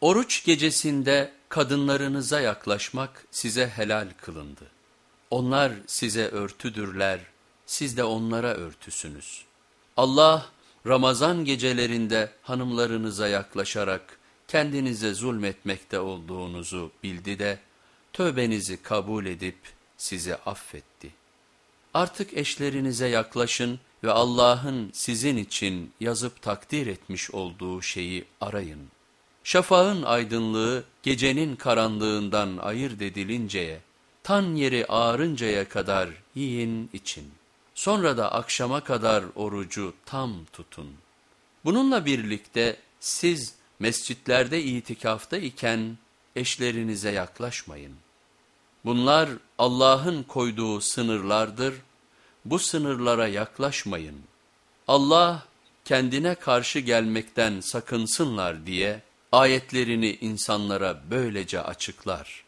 Oruç gecesinde kadınlarınıza yaklaşmak size helal kılındı. Onlar size örtüdürler, siz de onlara örtüsünüz. Allah Ramazan gecelerinde hanımlarınıza yaklaşarak kendinize zulmetmekte olduğunuzu bildi de tövbenizi kabul edip sizi affetti. Artık eşlerinize yaklaşın ve Allah'ın sizin için yazıp takdir etmiş olduğu şeyi arayın. Şafağın aydınlığı gecenin karanlığından ayırt edilinceye, tan yeri ağarıncaya kadar yiyin için. Sonra da akşama kadar orucu tam tutun. Bununla birlikte siz mescitlerde itikafta iken eşlerinize yaklaşmayın. Bunlar Allah'ın koyduğu sınırlardır, bu sınırlara yaklaşmayın. Allah kendine karşı gelmekten sakınsınlar diye ayetlerini insanlara böylece açıklar.''